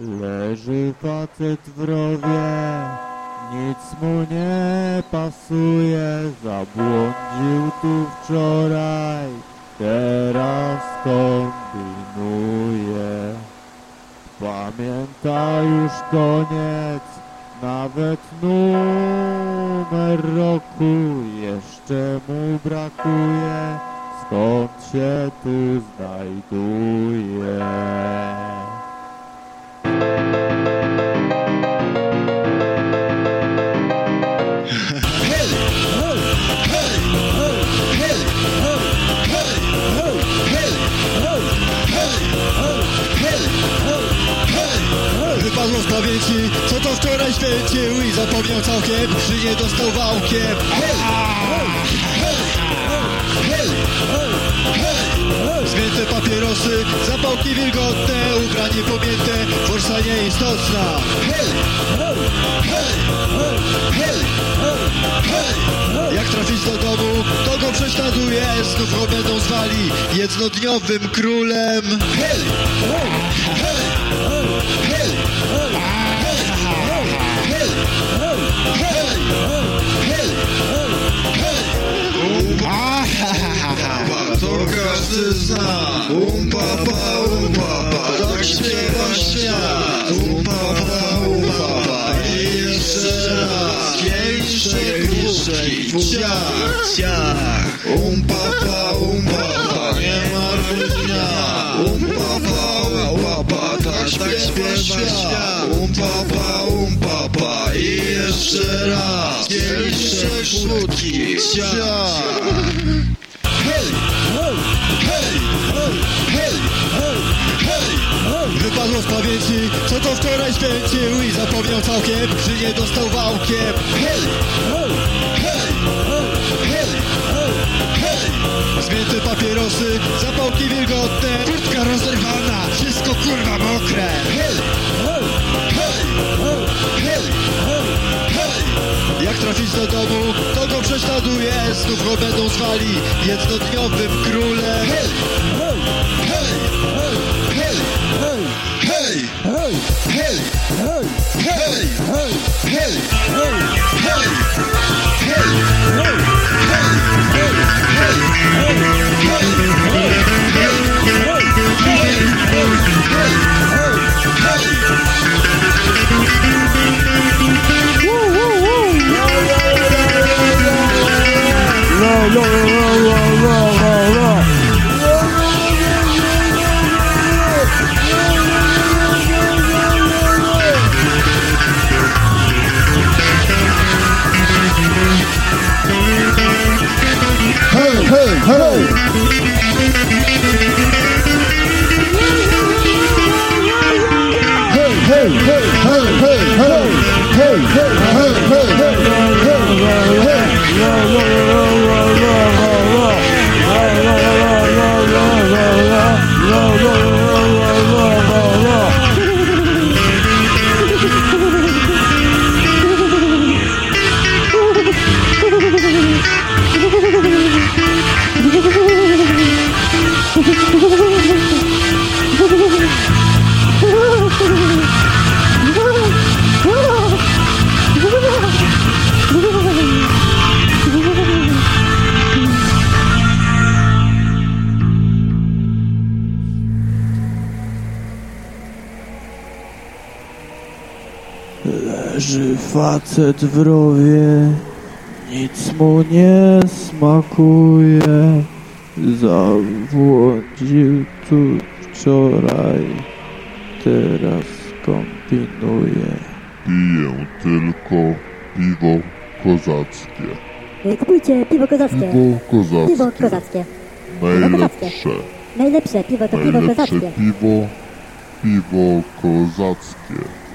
Leży facet w rowie, nic mu nie pasuje, zabłądził tu wczoraj, teraz kombinuje. Pamięta już koniec, nawet numer roku, jeszcze mu brakuje, skąd się tu znajduje. Co to wczoraj święcił I zapomniał całkiem, że nie dostał wałkiem. Zmięte papierosy, zapałki wilgotne Ubranie pomięte, forsa nieistotna. Jak trafić do domu, to go prześladuje Znów go będą zwali jednodniowym królem Um papá, um papá, toque Sebastião. Um papá, um papá, ele será. Quem sei, sei, tchá, tchá. Um papá. Umpapa I jeszcze raz. Kieliszek wódki w ciach Wypadło z pamięci, co to wczoraj święcił I zapomniał całkiem, że nie dostał wałkiem Zmięte prześladuje Znów go będą zwali jednodniowym królem! Hej! Hej! Hej! Hey, hey, hey! Leży facet w rowie, nic mu nie smakuje. Zawłodził tu wczoraj, teraz kombinuje. Piję tylko piwo kozackie. Kupujcie piwo kozackie. Piwo kozackie. Piwo kozackie. Najlepsze. Najlepsze piwo to piwo Najlepsze kozackie. piwo. Piwo kozackie.